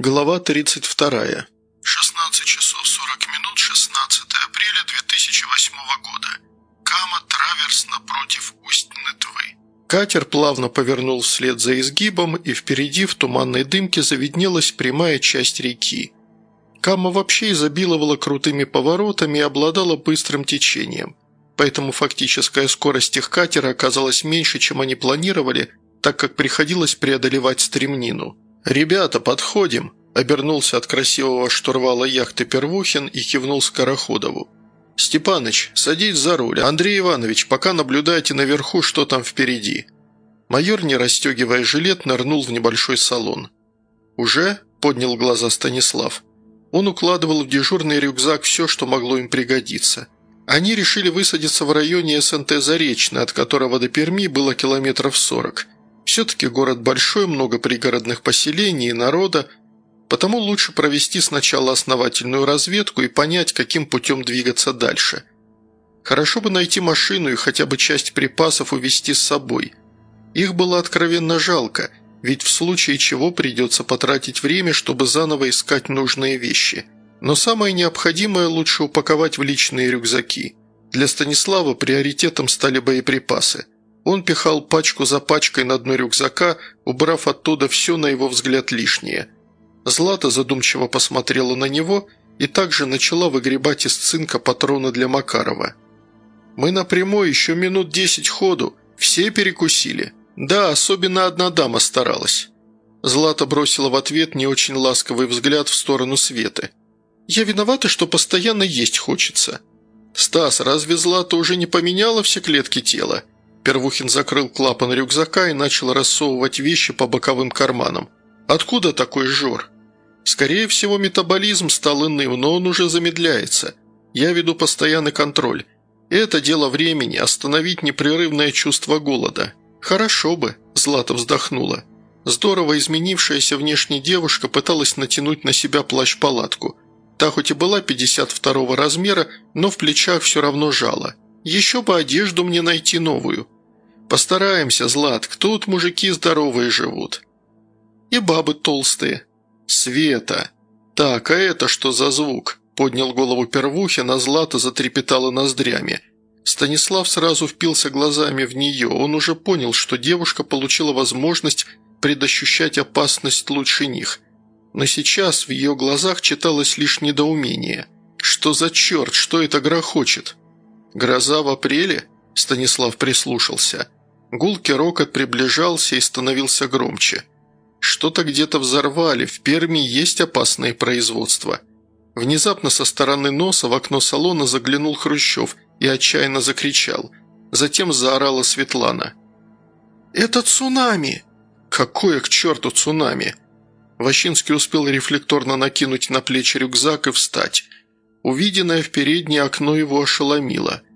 Глава 32. 16 часов 40 минут, 16 апреля 2008 года. Кама Траверс напротив Усть-Нытвы. Катер плавно повернул вслед за изгибом, и впереди в туманной дымке завиднелась прямая часть реки. Кама вообще изобиловала крутыми поворотами и обладала быстрым течением. Поэтому фактическая скорость их катера оказалась меньше, чем они планировали, так как приходилось преодолевать стремнину. «Ребята, подходим!» – обернулся от красивого штурвала яхты Первухин и кивнул Скороходову. «Степаныч, садись за руль. Андрей Иванович, пока наблюдайте наверху, что там впереди». Майор, не расстегивая жилет, нырнул в небольшой салон. «Уже?» – поднял глаза Станислав. Он укладывал в дежурный рюкзак все, что могло им пригодиться. Они решили высадиться в районе СНТ «Заречный», от которого до Перми было километров сорок – все-таки город большой, много пригородных поселений и народа, потому лучше провести сначала основательную разведку и понять, каким путем двигаться дальше. Хорошо бы найти машину и хотя бы часть припасов увезти с собой. Их было откровенно жалко, ведь в случае чего придется потратить время, чтобы заново искать нужные вещи. Но самое необходимое лучше упаковать в личные рюкзаки. Для Станислава приоритетом стали боеприпасы – он пихал пачку за пачкой на дно рюкзака, убрав оттуда все, на его взгляд, лишнее. Злата задумчиво посмотрела на него и также начала выгребать из цинка патроны для Макарова. «Мы напрямую еще минут десять ходу. Все перекусили. Да, особенно одна дама старалась». Злата бросила в ответ не очень ласковый взгляд в сторону Светы. «Я виновата, что постоянно есть хочется». «Стас, разве Злата уже не поменяла все клетки тела?» Первухин закрыл клапан рюкзака и начал рассовывать вещи по боковым карманам. «Откуда такой жор?» «Скорее всего, метаболизм стал иным, но он уже замедляется. Я веду постоянный контроль. Это дело времени – остановить непрерывное чувство голода. Хорошо бы», – Злата вздохнула. Здорово изменившаяся внешне девушка пыталась натянуть на себя плащ-палатку. Та хоть и была 52 размера, но в плечах все равно жала. Еще бы одежду мне найти новую. «Постараемся, Златк, тут мужики здоровые живут». «И бабы толстые». «Света». «Так, а это что за звук?» Поднял голову Первухин, а Злата затрепетала ноздрями. Станислав сразу впился глазами в нее. Он уже понял, что девушка получила возможность предощущать опасность лучше них. Но сейчас в ее глазах читалось лишь недоумение. «Что за черт? Что это грохочет?» «Гроза в апреле?» Станислав прислушался. Гулкий рокот приближался и становился громче. Что-то где-то взорвали, в Перми есть опасные производства. Внезапно со стороны носа в окно салона заглянул Хрущев и отчаянно закричал. Затем заорала Светлана. «Это цунами!» «Какое к черту цунами?» Ващинский успел рефлекторно накинуть на плечи рюкзак и встать. Увиденное в переднее окно его ошеломило –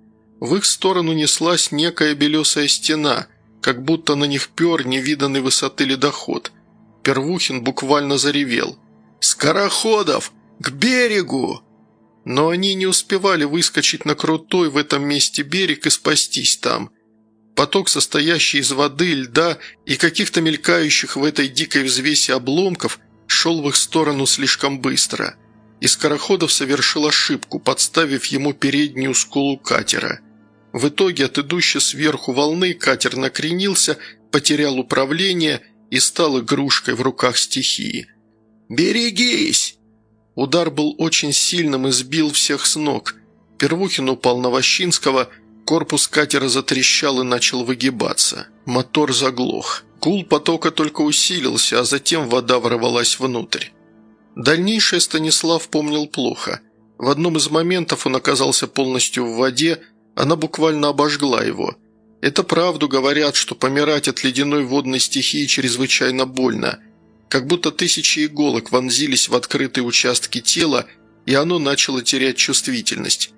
в их сторону неслась некая белесая стена, как будто на них пер невиданной высоты ледоход. Первухин буквально заревел. «Скороходов! К берегу!» Но они не успевали выскочить на крутой в этом месте берег и спастись там. Поток, состоящий из воды, льда и каких-то мелькающих в этой дикой взвеси обломков, шел в их сторону слишком быстро. И Скороходов совершил ошибку, подставив ему переднюю скулу катера – в итоге от идущей сверху волны катер накренился, потерял управление и стал игрушкой в руках стихии. «Берегись!» Удар был очень сильным и сбил всех с ног. Первухин упал на Ващинского, корпус катера затрещал и начал выгибаться. Мотор заглох. Гул потока только усилился, а затем вода ворвалась внутрь. Дальнейшее Станислав помнил плохо. В одном из моментов он оказался полностью в воде, она буквально обожгла его. Это правду говорят, что помирать от ледяной водной стихии чрезвычайно больно. Как будто тысячи иголок вонзились в открытые участки тела, и оно начало терять чувствительность.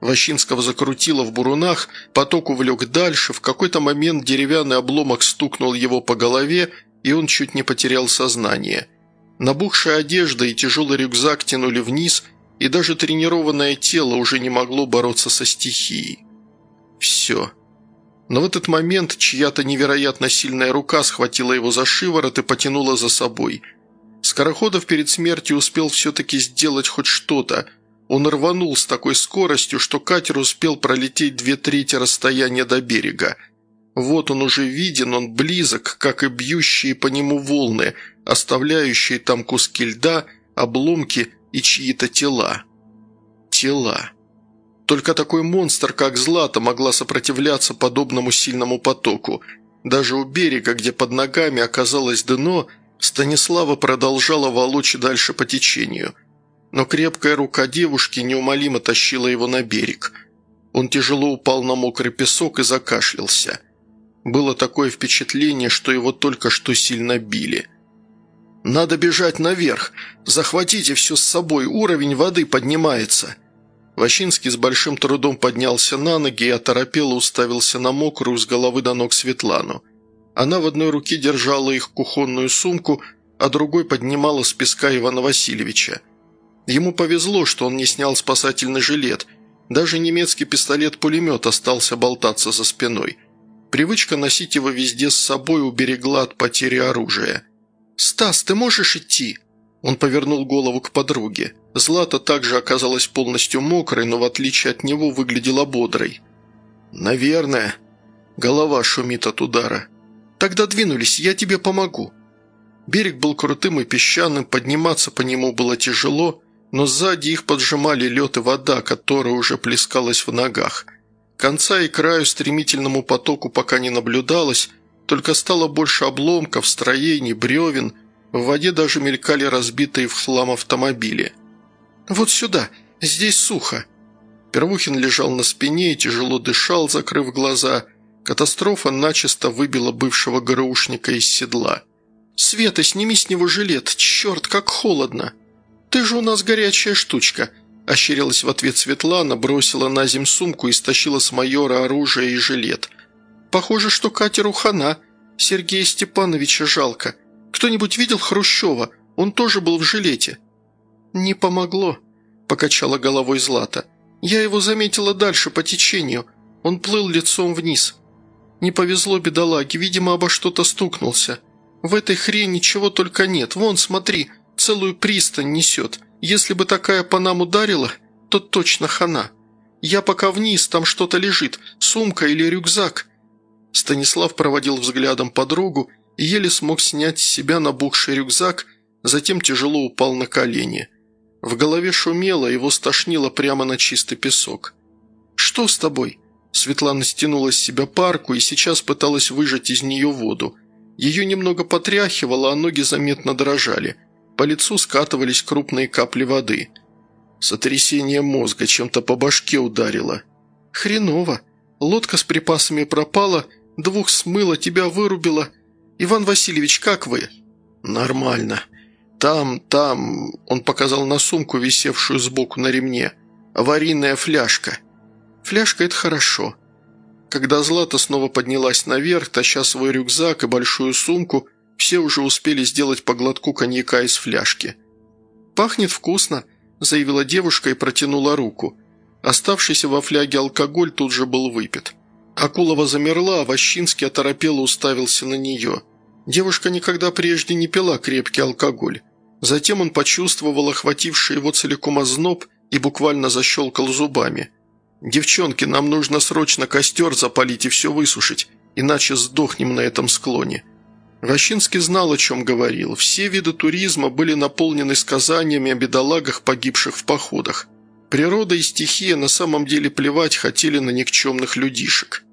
Ващинского закрутило в бурунах, поток увлек дальше, в какой-то момент деревянный обломок стукнул его по голове, и он чуть не потерял сознание. Набухшая одежда и тяжелый рюкзак тянули вниз – и даже тренированное тело уже не могло бороться со стихией. Все. Но в этот момент чья-то невероятно сильная рука схватила его за шиворот и потянула за собой. Скороходов перед смертью успел все-таки сделать хоть что-то. Он рванул с такой скоростью, что катер успел пролететь две трети расстояния до берега. Вот он уже виден, он близок, как и бьющие по нему волны, оставляющие там куски льда, обломки и чьи-то тела. Тела. Только такой монстр, как Злата, могла сопротивляться подобному сильному потоку. Даже у берега, где под ногами оказалось дно, Станислава продолжала волочь дальше по течению. Но крепкая рука девушки неумолимо тащила его на берег. Он тяжело упал на мокрый песок и закашлялся. Было такое впечатление, что его только что сильно били. «Надо бежать наверх! Захватите все с собой, уровень воды поднимается!» Ващинский с большим трудом поднялся на ноги и оторопело уставился на мокрую с головы до ног Светлану. Она в одной руке держала их кухонную сумку, а другой поднимала с песка Ивана Васильевича. Ему повезло, что он не снял спасательный жилет. Даже немецкий пистолет-пулемет остался болтаться за спиной. Привычка носить его везде с собой уберегла от потери оружия. «Стас, ты можешь идти?» Он повернул голову к подруге. Злата также оказалась полностью мокрой, но в отличие от него выглядела бодрой. «Наверное. Голова шумит от удара. Тогда двинулись, я тебе помогу». Берег был крутым и песчаным, подниматься по нему было тяжело, но сзади их поджимали лед и вода, которая уже плескалась в ногах. Конца и краю стремительному потоку пока не наблюдалось, только стало больше обломков, строений, бревен – в воде даже мелькали разбитые в хлам автомобили. «Вот сюда, здесь сухо». Первухин лежал на спине и тяжело дышал, закрыв глаза. Катастрофа начисто выбила бывшего ГРУшника из седла. «Света, сними с него жилет, черт, как холодно!» «Ты же у нас горячая штучка!» Ощерилась в ответ Светлана, бросила на зем сумку и стащила с майора оружие и жилет. «Похоже, что катеру хана. Сергея Степановича жалко. Кто-нибудь видел Хрущева? Он тоже был в жилете». «Не помогло», – покачала головой Злата. «Я его заметила дальше по течению. Он плыл лицом вниз. Не повезло бедолаге, видимо, обо что-то стукнулся. В этой хрени ничего только нет. Вон, смотри, целую пристань несет. Если бы такая по нам ударила, то точно хана. Я пока вниз, там что-то лежит, сумка или рюкзак». Станислав проводил взглядом подругу и еле смог снять с себя набухший рюкзак, затем тяжело упал на колени. В голове шумело, его стошнило прямо на чистый песок. «Что с тобой?» Светлана стянула с себя парку и сейчас пыталась выжать из нее воду. Ее немного потряхивало, а ноги заметно дрожали. По лицу скатывались крупные капли воды. Сотрясение мозга чем-то по башке ударило. «Хреново. Лодка с припасами пропала, двух смыло, тебя вырубило. «Иван Васильевич, как вы?» «Нормально. Там, там...» Он показал на сумку, висевшую сбоку на ремне. «Аварийная фляжка». «Фляжка – это хорошо». Когда Злата снова поднялась наверх, таща свой рюкзак и большую сумку, все уже успели сделать по глотку коньяка из фляжки. «Пахнет вкусно», – заявила девушка и протянула руку. Оставшийся во фляге алкоголь тут же был выпит. Акулова замерла, а Ващинский оторопело уставился на нее. Девушка никогда прежде не пила крепкий алкоголь. Затем он почувствовал охвативший его целиком озноб и буквально защелкал зубами. «Девчонки, нам нужно срочно костер запалить и все высушить, иначе сдохнем на этом склоне». Ващинский знал, о чем говорил. Все виды туризма были наполнены сказаниями о бедолагах, погибших в походах. Природа и стихия на самом деле плевать хотели на никчемных людишек.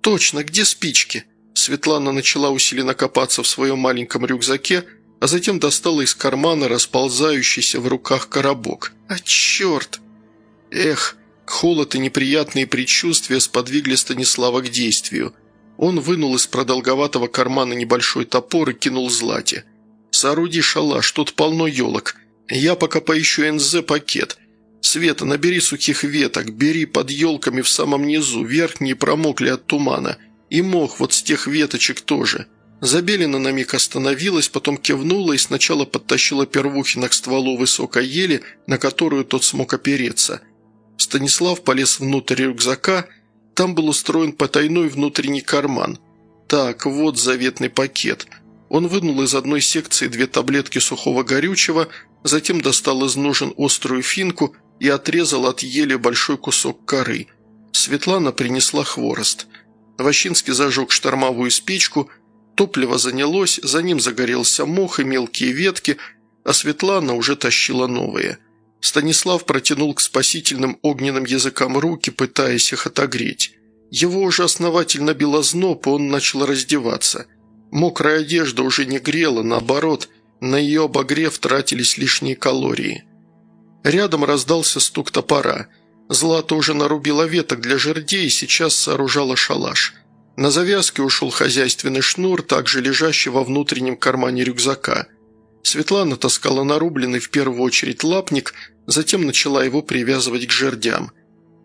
«Точно, где спички?» Светлана начала усиленно копаться в своем маленьком рюкзаке, а затем достала из кармана расползающийся в руках коробок. «А черт!» Эх, холод и неприятные предчувствия сподвигли Станислава к действию. Он вынул из продолговатого кармана небольшой топор и кинул Злате. «Сооруди шалаш, тут полно елок. Я пока поищу НЗ-пакет. «Света, набери сухих веток, бери под елками в самом низу, верхние промокли от тумана. И мох вот с тех веточек тоже». Забелина на миг остановилась, потом кивнула и сначала подтащила Первухина к стволу высокой ели, на которую тот смог опереться. Станислав полез внутрь рюкзака, там был устроен потайной внутренний карман. Так, вот заветный пакет. Он вынул из одной секции две таблетки сухого горючего, затем достал из ножен острую финку и отрезал от ели большой кусок коры. Светлана принесла хворост. Ващинский зажег штормовую спичку, топливо занялось, за ним загорелся мох и мелкие ветки, а Светлана уже тащила новые. Станислав протянул к спасительным огненным языкам руки, пытаясь их отогреть. Его уже основательно било зноб, и он начал раздеваться – Мокрая одежда уже не грела, наоборот, на ее обогрев тратились лишние калории. Рядом раздался стук топора. Злата уже нарубила веток для жердей и сейчас сооружала шалаш. На завязке ушел хозяйственный шнур, также лежащий во внутреннем кармане рюкзака. Светлана таскала нарубленный в первую очередь лапник, затем начала его привязывать к жердям.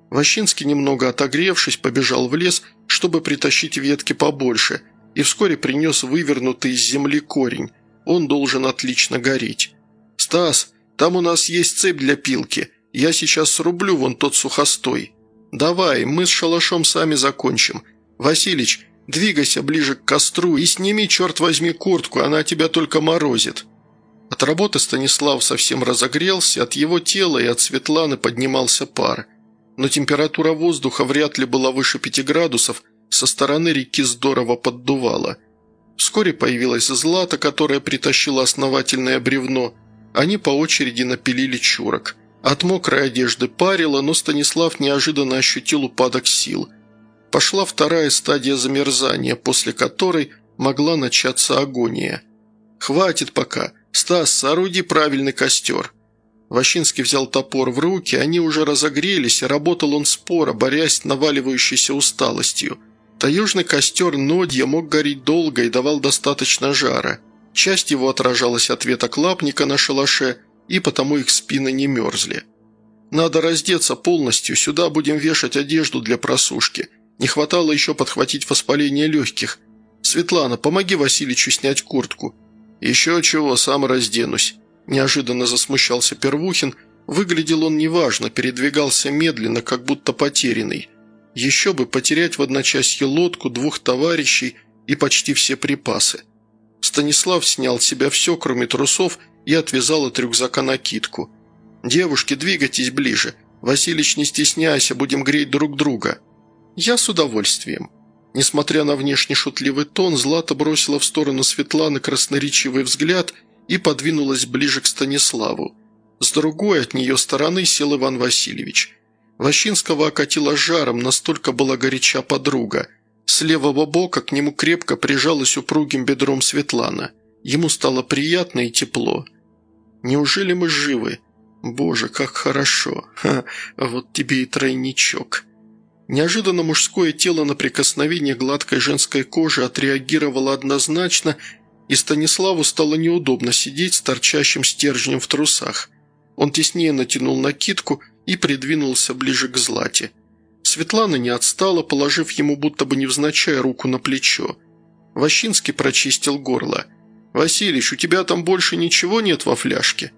Ващинский, немного отогревшись, побежал в лес, чтобы притащить ветки побольше – и вскоре принес вывернутый из земли корень. Он должен отлично гореть. «Стас, там у нас есть цепь для пилки. Я сейчас срублю вон тот сухостой. Давай, мы с шалашом сами закончим. Василич, двигайся ближе к костру и сними, черт возьми, куртку, она тебя только морозит». От работы Станислав совсем разогрелся, от его тела и от Светланы поднимался пар. Но температура воздуха вряд ли была выше пяти градусов – со стороны реки здорово поддувало. Вскоре появилась Злата, которая притащила основательное бревно. Они по очереди напилили чурок. От мокрой одежды парило, но Станислав неожиданно ощутил упадок сил. Пошла вторая стадия замерзания, после которой могла начаться агония. «Хватит пока. Стас, сооруди правильный костер». Ващинский взял топор в руки, они уже разогрелись, работал он споро, борясь с наваливающейся усталостью – Таежный костер Нодья мог гореть долго и давал достаточно жара. Часть его отражалась от веток лапника на шалаше, и потому их спины не мерзли. «Надо раздеться полностью, сюда будем вешать одежду для просушки. Не хватало еще подхватить воспаление легких. Светлана, помоги Васильичу снять куртку». «Еще чего, сам разденусь». Неожиданно засмущался Первухин. Выглядел он неважно, передвигался медленно, как будто потерянный. Еще бы потерять в одночасье лодку, двух товарищей и почти все припасы. Станислав снял с себя все, кроме трусов, и отвязал от рюкзака накидку. «Девушки, двигайтесь ближе. Василич, не стесняйся, будем греть друг друга». «Я с удовольствием». Несмотря на внешне шутливый тон, Злата бросила в сторону Светланы красноречивый взгляд и подвинулась ближе к Станиславу. С другой от нее стороны сел Иван Васильевич. Ващинского окатило жаром, настолько была горяча подруга. С левого бока к нему крепко прижалась упругим бедром Светлана. Ему стало приятно и тепло. «Неужели мы живы? Боже, как хорошо! Ха, вот тебе и тройничок!» Неожиданно мужское тело на прикосновение гладкой женской кожи отреагировало однозначно, и Станиславу стало неудобно сидеть с торчащим стержнем в трусах. Он теснее натянул накидку – и придвинулся ближе к Злате. Светлана не отстала, положив ему будто бы невзначай руку на плечо. Ващинский прочистил горло. «Василич, у тебя там больше ничего нет во фляжке?»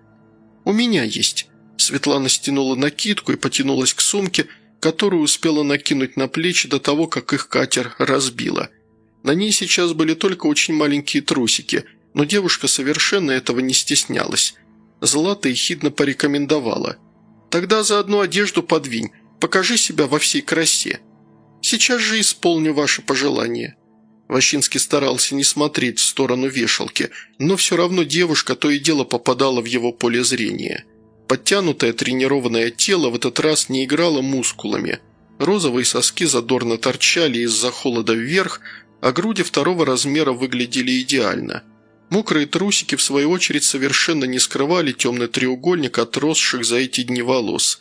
«У меня есть». Светлана стянула накидку и потянулась к сумке, которую успела накинуть на плечи до того, как их катер разбила. На ней сейчас были только очень маленькие трусики, но девушка совершенно этого не стеснялась. Злата ехидно порекомендовала – Тогда заодно одежду подвинь, покажи себя во всей красе. Сейчас же исполню ваше пожелание». Ващинский старался не смотреть в сторону вешалки, но все равно девушка то и дело попадала в его поле зрения. Подтянутое тренированное тело в этот раз не играло мускулами. Розовые соски задорно торчали из-за холода вверх, а груди второго размера выглядели идеально – Мокрые трусики, в свою очередь, совершенно не скрывали темный треугольник отросших за эти дни волос.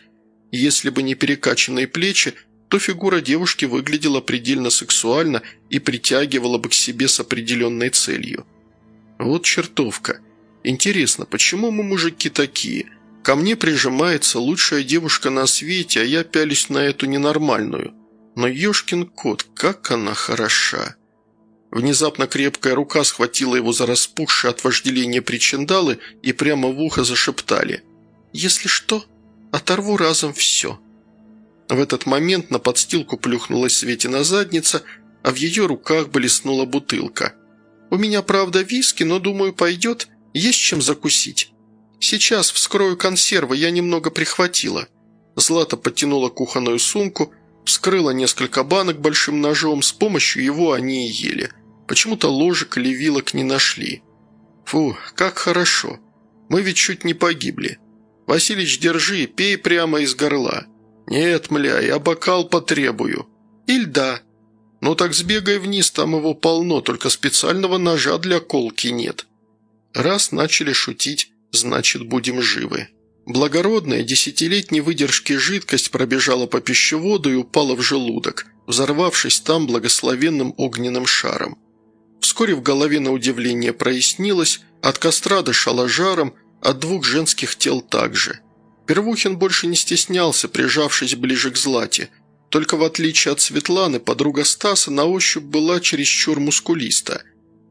Если бы не перекачанные плечи, то фигура девушки выглядела предельно сексуально и притягивала бы к себе с определенной целью. Вот чертовка. Интересно, почему мы мужики такие? Ко мне прижимается лучшая девушка на свете, а я пялюсь на эту ненормальную. Но ешкин кот, как она хороша. Внезапно крепкая рука схватила его за распухшие от вожделения причиндалы и прямо в ухо зашептали. «Если что, оторву разом все». В этот момент на подстилку плюхнулась Светина задница, а в ее руках блеснула бутылка. У меня, правда, виски, но, думаю, пойдет. Есть чем закусить. Сейчас вскрою консервы, я немного прихватила». Злата подтянула кухонную сумку, вскрыла несколько банок большим ножом, с помощью его они и ели. Почему-то ложек или вилок не нашли. «Фу, как хорошо. Мы ведь чуть не погибли. Василич, держи, пей прямо из горла. Нет, мля, я бокал потребую. И льда. Ну так сбегай вниз, там его полно, только специального ножа для колки нет. Раз начали шутить, значит, будем живы». Благородная десятилетней выдержки жидкость пробежала по пищеводу и упала в желудок, взорвавшись там благословенным огненным шаром. Вскоре в голове на удивление прояснилось, от костра дышало жаром, от двух женских тел также. Первухин больше не стеснялся, прижавшись ближе к Злате. Только в отличие от Светланы, подруга Стаса на ощупь была чересчур мускулиста.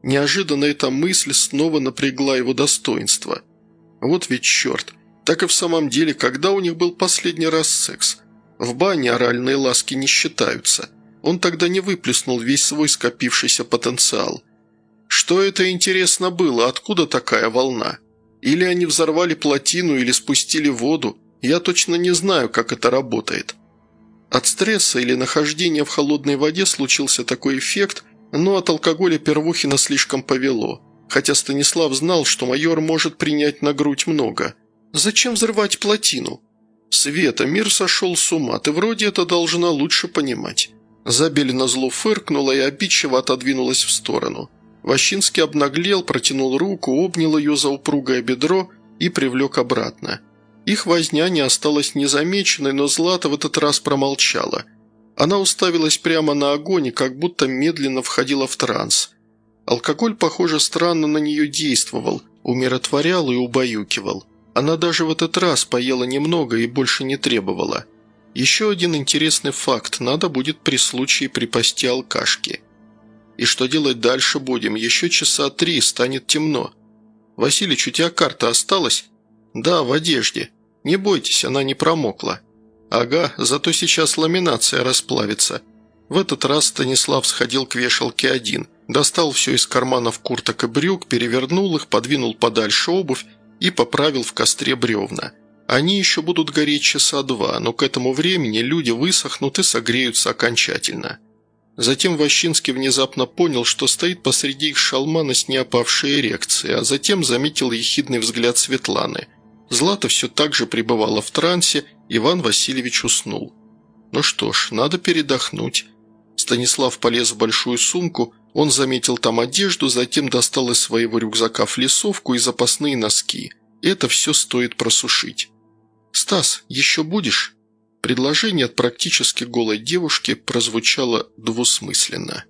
Неожиданно эта мысль снова напрягла его достоинство. Вот ведь черт, так и в самом деле, когда у них был последний раз секс? В бане оральные ласки не считаются. Он тогда не выплеснул весь свой скопившийся потенциал. Что это, интересно, было? Откуда такая волна? Или они взорвали плотину, или спустили воду? Я точно не знаю, как это работает. От стресса или нахождения в холодной воде случился такой эффект, но от алкоголя Первухина слишком повело. Хотя Станислав знал, что майор может принять на грудь много – Зачем взрывать плотину? Света, мир сошел с ума, ты вроде это должна лучше понимать. Забелина зло фыркнула и обидчиво отодвинулась в сторону. Ващинский обнаглел, протянул руку, обнял ее за упругое бедро и привлек обратно. Их возня не осталась незамеченной, но Злата в этот раз промолчала. Она уставилась прямо на огонь и как будто медленно входила в транс. Алкоголь, похоже, странно на нее действовал, умиротворял и убаюкивал. Она даже в этот раз поела немного и больше не требовала. Еще один интересный факт – надо будет при случае припасти алкашки. И что делать дальше будем? Еще часа три, станет темно. Василич, у тебя карта осталась? Да, в одежде. Не бойтесь, она не промокла. Ага, зато сейчас ламинация расплавится. В этот раз Станислав сходил к вешалке один, достал все из карманов курток и брюк, перевернул их, подвинул подальше обувь и поправил в костре бревна. Они еще будут гореть часа два, но к этому времени люди высохнут и согреются окончательно. Затем Ващинский внезапно понял, что стоит посреди их шалмана с неопавшей эрекцией, а затем заметил ехидный взгляд Светланы. Злата все так же пребывала в трансе, Иван Васильевич уснул. Ну что ж, надо передохнуть. Станислав полез в большую сумку, он заметил там одежду, затем достал из своего рюкзака флисовку и запасные носки. Это все стоит просушить. «Стас, еще будешь?» Предложение от практически голой девушки прозвучало двусмысленно.